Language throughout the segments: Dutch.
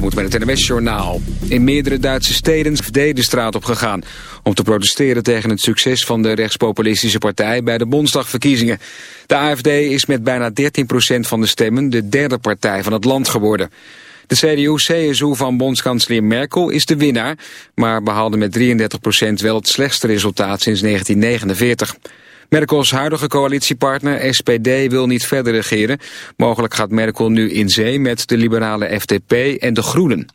moet met het NWS Journaal. In meerdere Duitse steden is de straat op gegaan... om te protesteren tegen het succes van de rechtspopulistische partij... bij de Bondsdagverkiezingen. De AFD is met bijna 13% van de stemmen... de derde partij van het land geworden. De CDU-CSU van bondskanselier Merkel is de winnaar... maar behaalde met 33% wel het slechtste resultaat sinds 1949. Merkels huidige coalitiepartner SPD wil niet verder regeren. Mogelijk gaat Merkel nu in zee met de liberale FDP en de Groenen.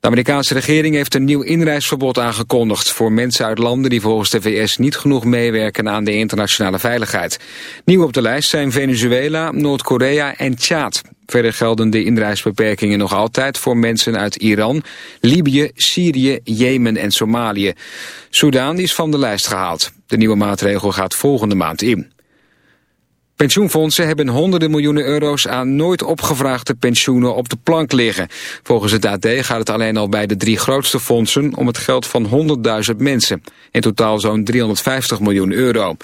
De Amerikaanse regering heeft een nieuw inreisverbod aangekondigd... voor mensen uit landen die volgens de VS niet genoeg meewerken aan de internationale veiligheid. Nieuw op de lijst zijn Venezuela, Noord-Korea en Tjaad. Verder gelden de inreisbeperkingen nog altijd voor mensen uit Iran, Libië, Syrië, Jemen en Somalië. Soudaan is van de lijst gehaald. De nieuwe maatregel gaat volgende maand in. Pensioenfondsen hebben honderden miljoenen euro's aan nooit opgevraagde pensioenen op de plank liggen. Volgens het AD gaat het alleen al bij de drie grootste fondsen om het geld van 100.000 mensen. In totaal zo'n 350 miljoen euro.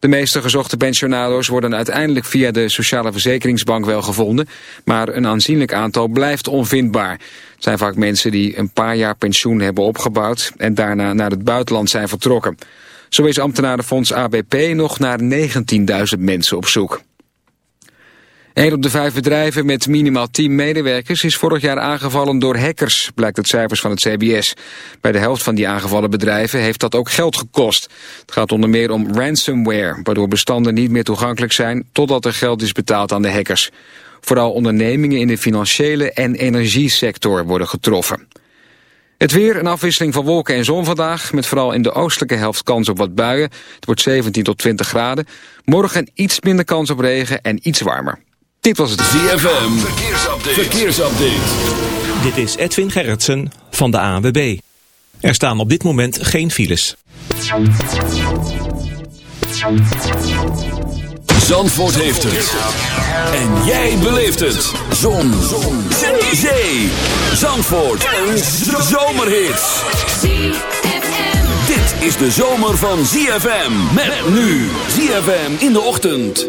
De meeste gezochte pensionado's worden uiteindelijk via de Sociale Verzekeringsbank wel gevonden, maar een aanzienlijk aantal blijft onvindbaar. Het zijn vaak mensen die een paar jaar pensioen hebben opgebouwd en daarna naar het buitenland zijn vertrokken. Zo is ambtenarenfonds ABP nog naar 19.000 mensen op zoek. Een op de vijf bedrijven met minimaal 10 medewerkers is vorig jaar aangevallen door hackers, blijkt uit cijfers van het CBS. Bij de helft van die aangevallen bedrijven heeft dat ook geld gekost. Het gaat onder meer om ransomware, waardoor bestanden niet meer toegankelijk zijn totdat er geld is betaald aan de hackers. Vooral ondernemingen in de financiële en energiesector worden getroffen. Het weer, een afwisseling van wolken en zon vandaag... met vooral in de oostelijke helft kans op wat buien. Het wordt 17 tot 20 graden. Morgen iets minder kans op regen en iets warmer. Dit was het ZFM. Verkeersupdate. Verkeersupdate. Dit is Edwin Gerritsen van de ANWB. Er staan op dit moment geen files. Zandvoort heeft het. En jij beleeft het. Zon. Zon. Zee. Zee. Zandvoort. Een zomerhit. Dit is de zomer van ZFM. Met nu. ZFM in de ochtend.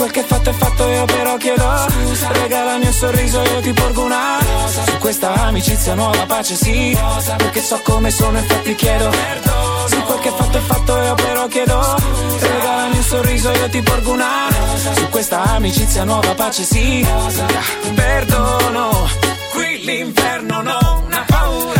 quel che fatto è fatto, io però chiedo. Scusa, regalami un sorriso, io ti porgo una rosa. Su questa amicizia nuova pace, sì. Rosa, perché so come sono, infatti chiedo. Perdono se quel che fatto è fatto, io però chiedo. Regalami un sorriso, io ti porgo una rosa. Su questa amicizia nuova pace, sì. Perdono. Qui l'inferno non ha paura.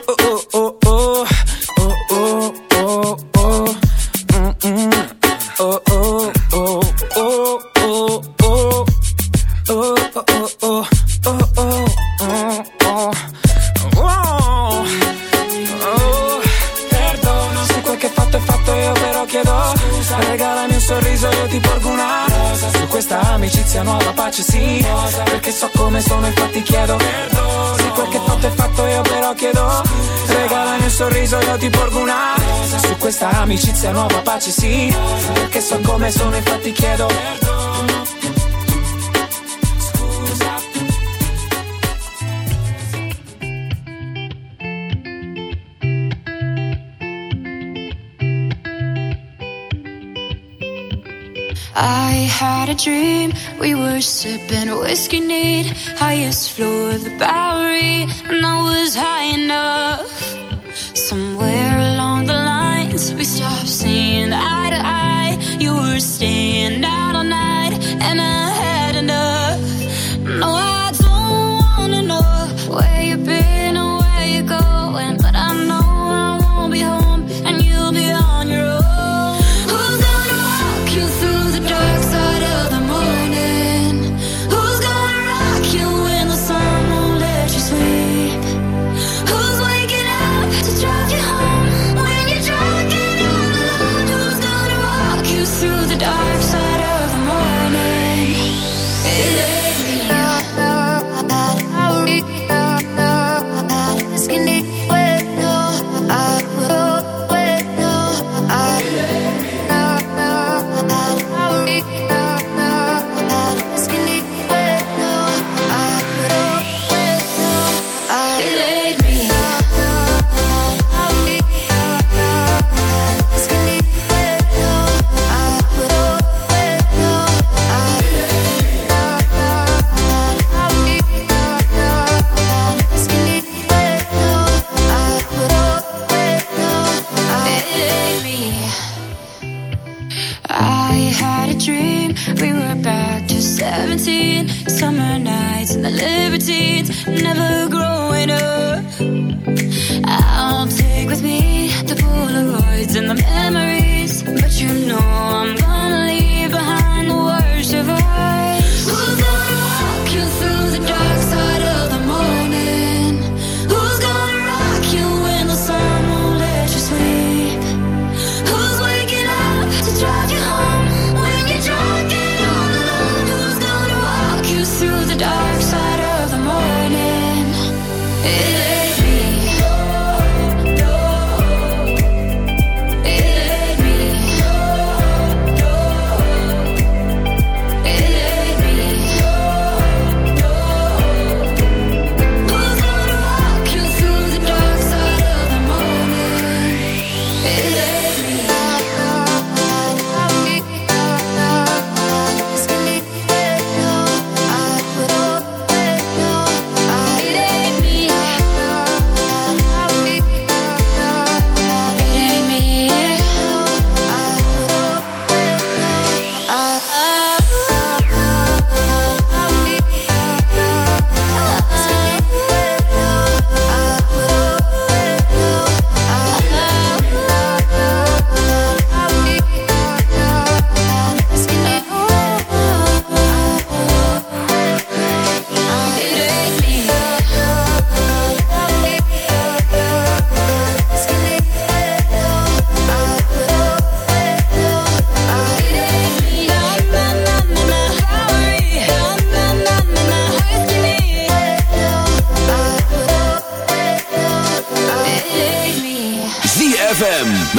un sorriso io ti porgo una. Su questa amicizia nuova pace sì. Perché so come sono infatti chiedo I had a dream, we were sipping whiskey neat Highest floor of the Bowery And I was high enough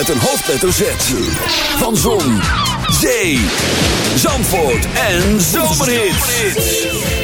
met een hoofdletter Z. Van Zon, Zee, Zandvoort en Zomerhits.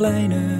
Kleine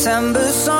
September song.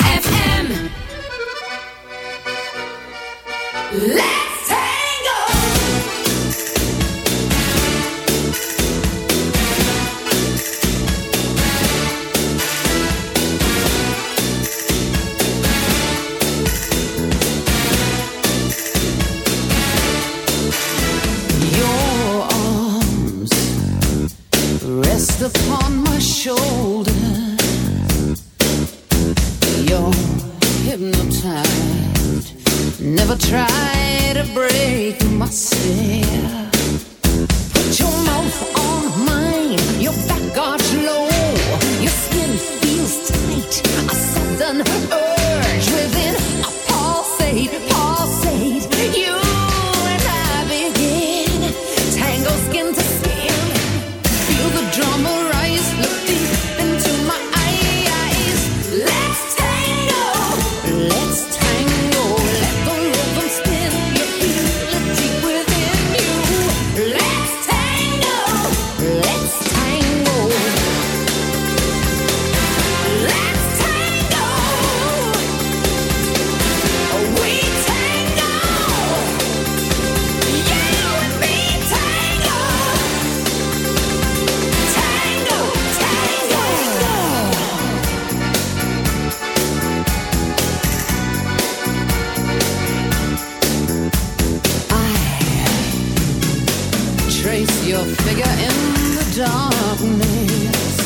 trace your figure in the darkness.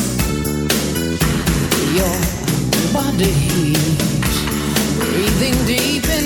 Your body breathing deep in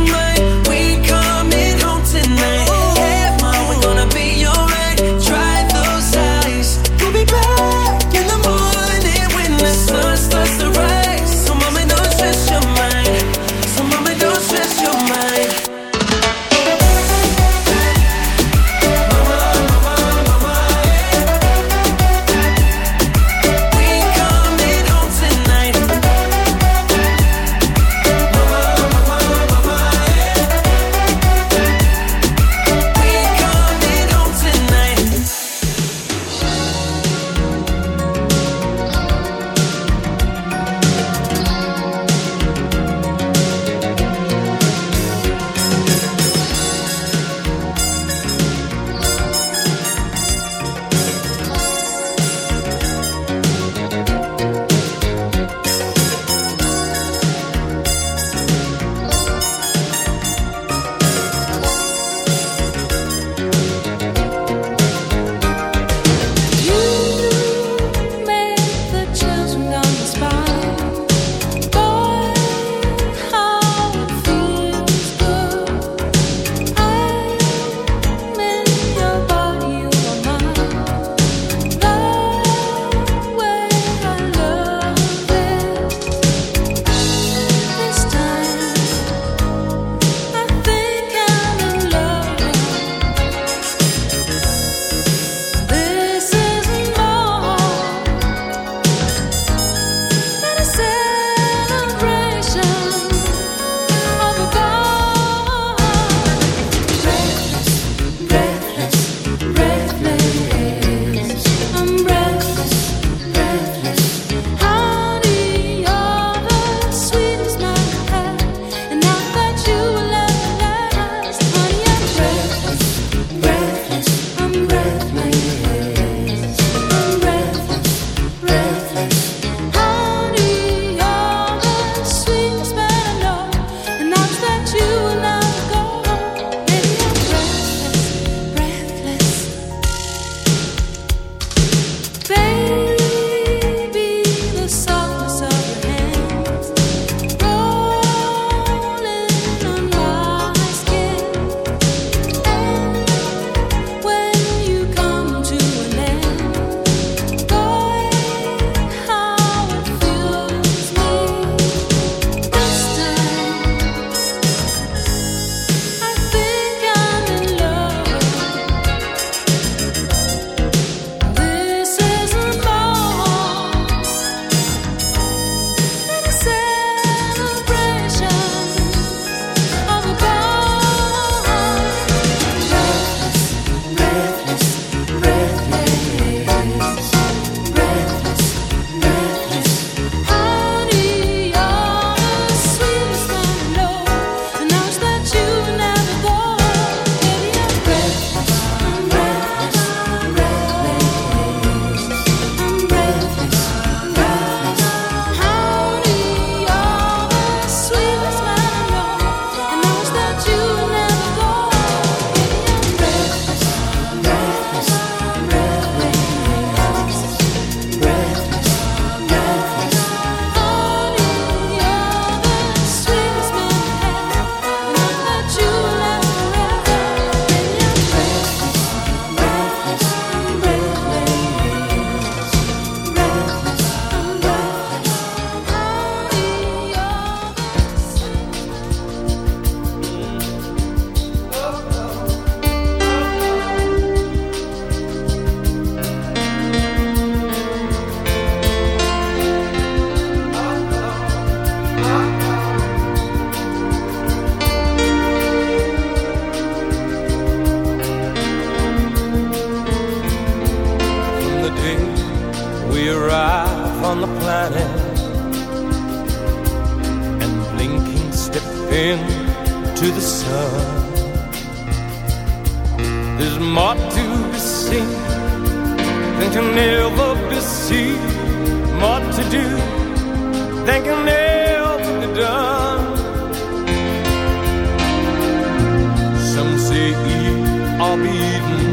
Eat or.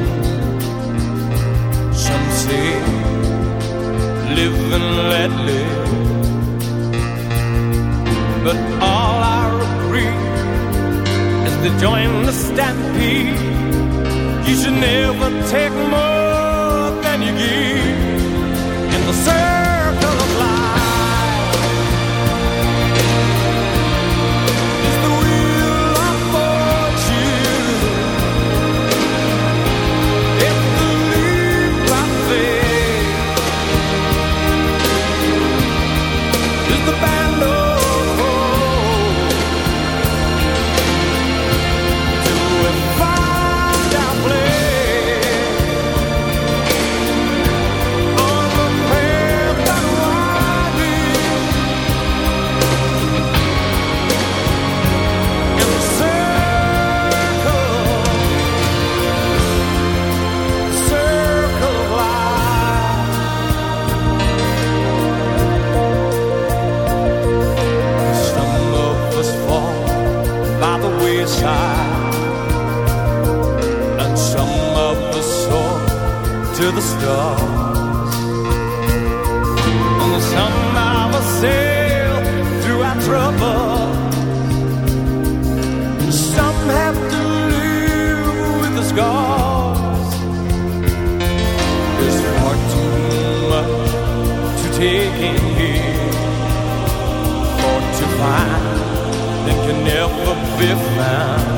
Some say live and let live. But all I agree is to join the stampede. You should never take more than you give in the the stars, and some of us sail through our trouble. Some have to live with the scars. There's far too much to take in here or to find that can never be found.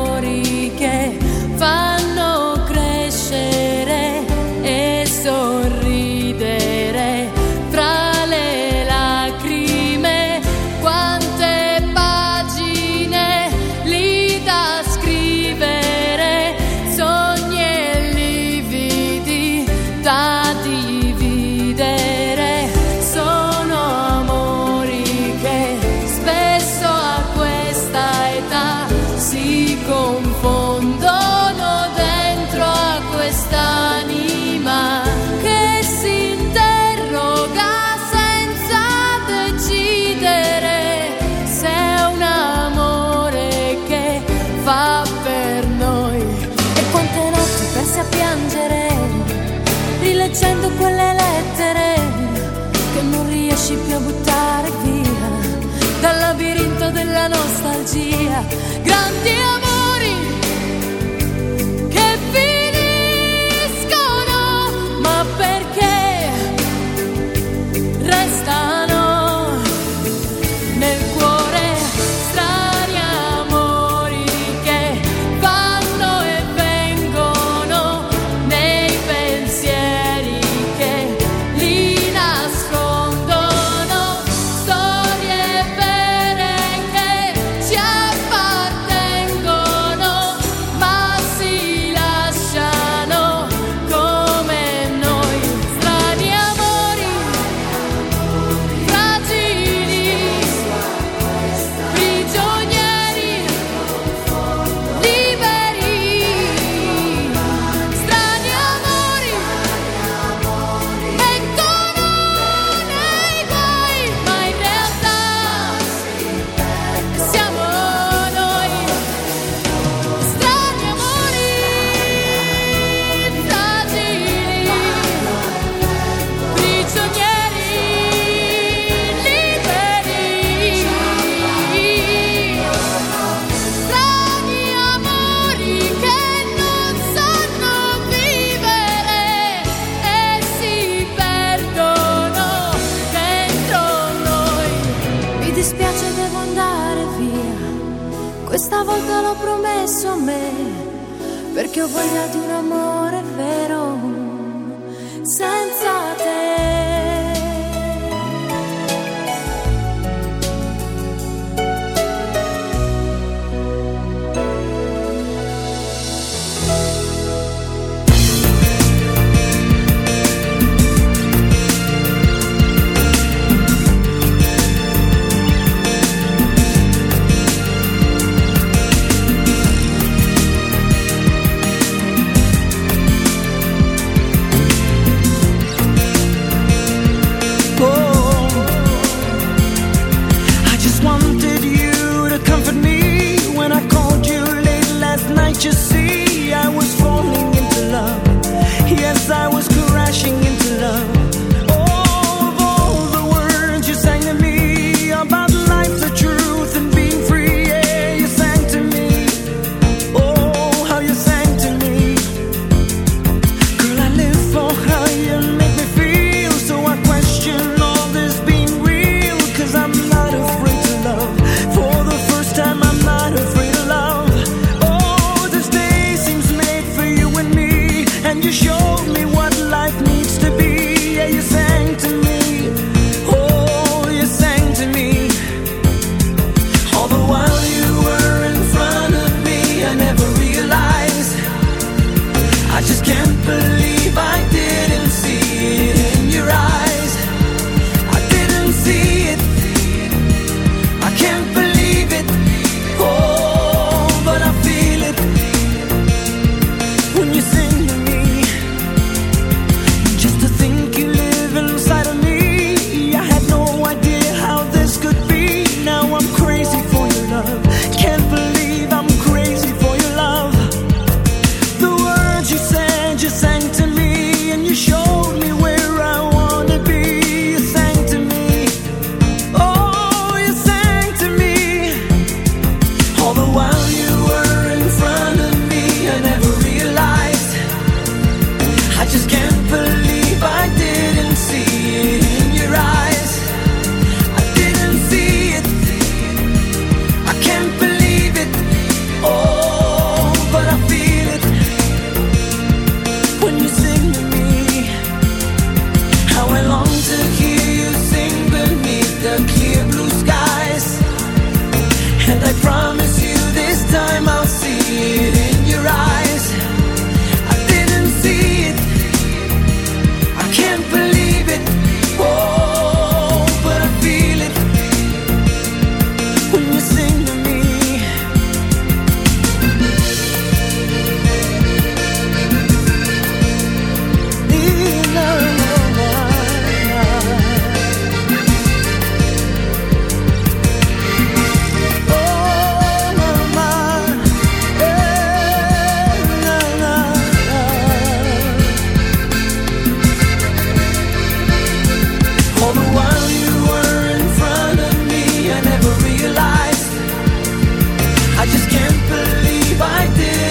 I just can't believe I did.